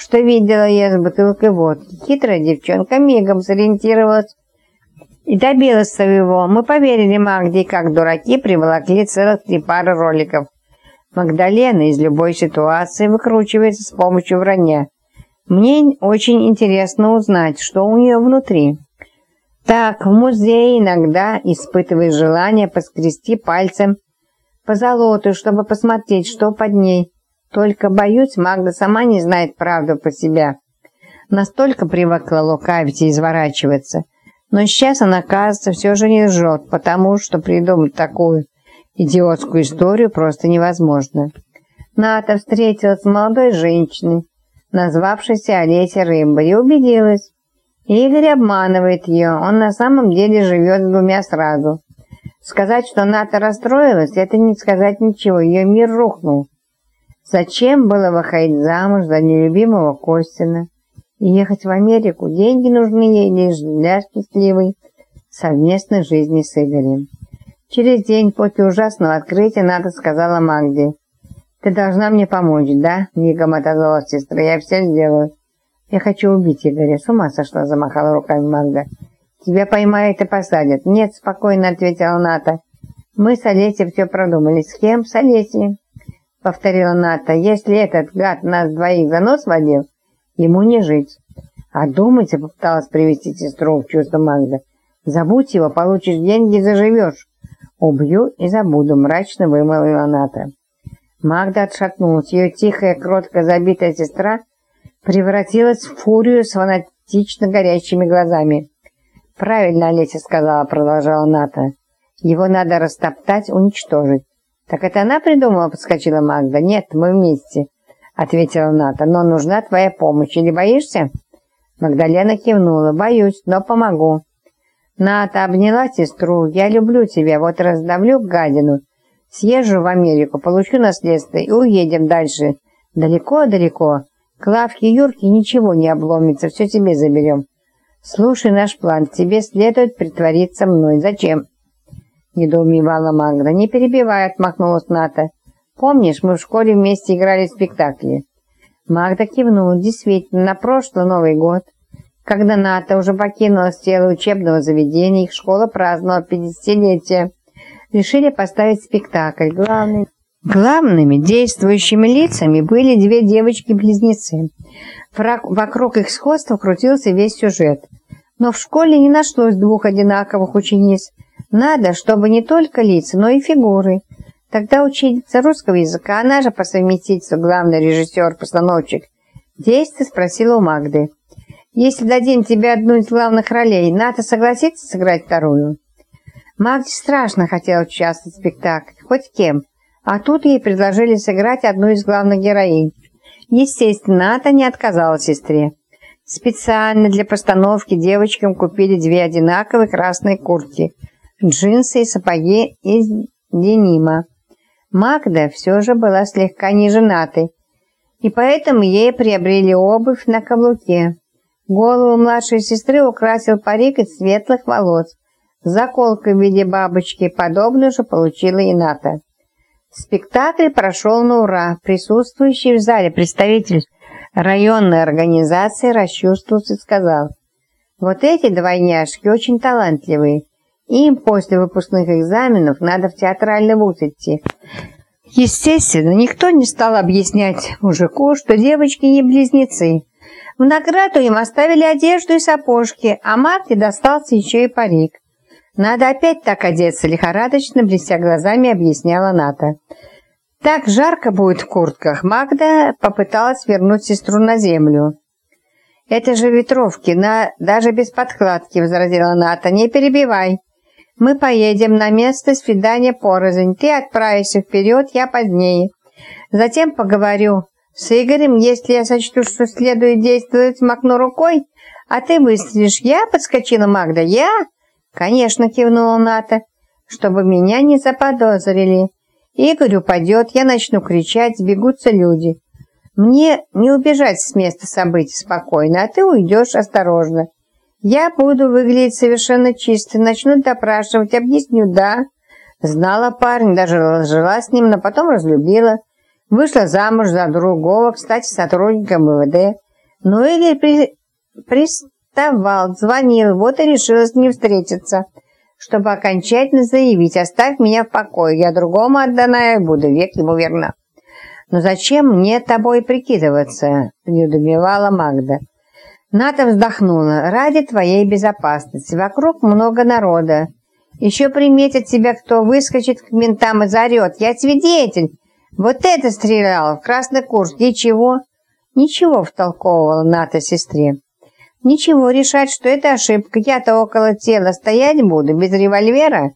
что видела я с бутылкой водки. Хитрая девчонка мигом сориентировалась и добилась своего. Мы поверили Магде, как дураки приволокли целых три пары роликов. Магдалена из любой ситуации выкручивается с помощью вранья. Мне очень интересно узнать, что у нее внутри. Так, в музее иногда испытываешь желание поскрести пальцем по золоту, чтобы посмотреть, что под ней. Только, боюсь, Магда сама не знает правду по себя. Настолько привыкла лукавить и изворачиваться. Но сейчас она, кажется, все же не лжет, потому что придумать такую идиотскую историю просто невозможно. Ната встретилась с молодой женщиной, назвавшейся Олеся Рымбарь, и убедилась. Игорь обманывает ее, он на самом деле живет двумя сразу. Сказать, что Ната расстроилась, это не сказать ничего, ее мир рухнул. Зачем было выходить замуж за нелюбимого Костина и ехать в Америку? Деньги нужны ей лишь для счастливой совместной жизни с Игорем. Через день после ужасного открытия Ната сказала Магде. «Ты должна мне помочь, да?» — мигом отозвалась сестра. «Я все сделаю. Я хочу убить Игоря. С ума сошла!» — замахала руками Магда. «Тебя поймают и посадят». «Нет», — спокойно ответила Ната. «Мы с Олесей все продумали». «С кем?» «С Олесей», — повторила Ната. «Если этот гад нас двоих за нос водил, ему не жить». «А думайте», — попыталась привести сестру в чувство Магда. «Забудь его, получишь деньги заживешь». «Убью и забуду», — мрачно вымолвила Ната. Магда отшатнулась. Ее тихая, кротко забитая сестра превратилась в фурию с фанатично горящими глазами. «Правильно Олеся сказала», — продолжала Ната. «Его надо растоптать, уничтожить». «Так это она придумала?» — подскочила Магда. «Нет, мы вместе», — ответила Ната. «Но нужна твоя помощь. Или боишься?» Магдалена кивнула. «Боюсь, но помогу». Ната обняла сестру. «Я люблю тебя, вот раздавлю гадину. Съезжу в Америку, получу наследство и уедем дальше. Далеко-далеко. К лавке Юрки ничего не обломится, все тебе заберем. Слушай наш план, тебе следует притвориться мной. Зачем?» Недоумевала Магда. «Не перебивай», — отмахнулась Ната. «Помнишь, мы в школе вместе играли в спектакли?» Магда кивнула. «Действительно, на прошлый Новый год». Когда НАТО уже покинула стены учебного заведения, их школа праздновала 50-летие. Решили поставить спектакль. Главный... Главными действующими лицами были две девочки-близнецы. Вокруг их сходства крутился весь сюжет. Но в школе не нашлось двух одинаковых учениц. Надо, чтобы не только лица, но и фигуры. Тогда ученица русского языка, она же по совместительству главный режиссер-постановщик, действия спросила у Магды. Если дадим тебе одну из главных ролей, Ната согласится сыграть вторую?» Магде страшно хотела участвовать в спектакле, хоть кем, а тут ей предложили сыграть одну из главных героинь. Естественно, Ната не отказала сестре. Специально для постановки девочкам купили две одинаковые красные куртки, джинсы и сапоги из денима. Магда все же была слегка неженатой, и поэтому ей приобрели обувь на каблуке. Голову младшей сестры украсил парик из светлых волос. Заколка в виде бабочки, подобную же получила и Ната. Спектакль прошел на ура. Присутствующий в зале представитель районной организации расчувствовался и сказал, «Вот эти двойняшки очень талантливые. Им после выпускных экзаменов надо в театральный вуз идти». Естественно, никто не стал объяснять мужику, что девочки не близнецы, в награду им оставили одежду и сапожки, а Марте достался еще и парик. «Надо опять так одеться», — лихорадочно, блестя глазами, объясняла Ната. «Так жарко будет в куртках». Магда попыталась вернуть сестру на землю. «Это же ветровки, на... даже без подкладки», — возразила Ната. «Не перебивай. Мы поедем на место свидания порознь. Ты отправишься вперед, я позднее. Затем поговорю с Игорем, если я сочту, что следует действовать, макну рукой, а ты выстрелишь. Я подскочила Магда. Я? Конечно, кивнула Ната, чтобы меня не заподозрили. Игорь упадет, я начну кричать, сбегутся люди. Мне не убежать с места событий спокойно, а ты уйдешь осторожно. Я буду выглядеть совершенно чисто, начну допрашивать, объясню, да. Знала парня, даже жила с ним, но потом разлюбила. Вышла замуж за другого, кстати, сотрудника МВД. Ну или при... приставал, звонил, вот и решилась не встретиться, чтобы окончательно заявить «Оставь меня в покое, я другому отдана и буду век ему верна». «Но зачем мне тобой прикидываться?» – недоумевала Магда. Ната вздохнула. «Ради твоей безопасности. Вокруг много народа. Еще приметит тебя, кто выскочит к ментам и заорет. Я свидетель! Вот это стрелял в красный курс. Ничего?» «Ничего», — втолковывала Ната сестре. «Ничего, решать, что это ошибка. Я-то около тела стоять буду, без револьвера.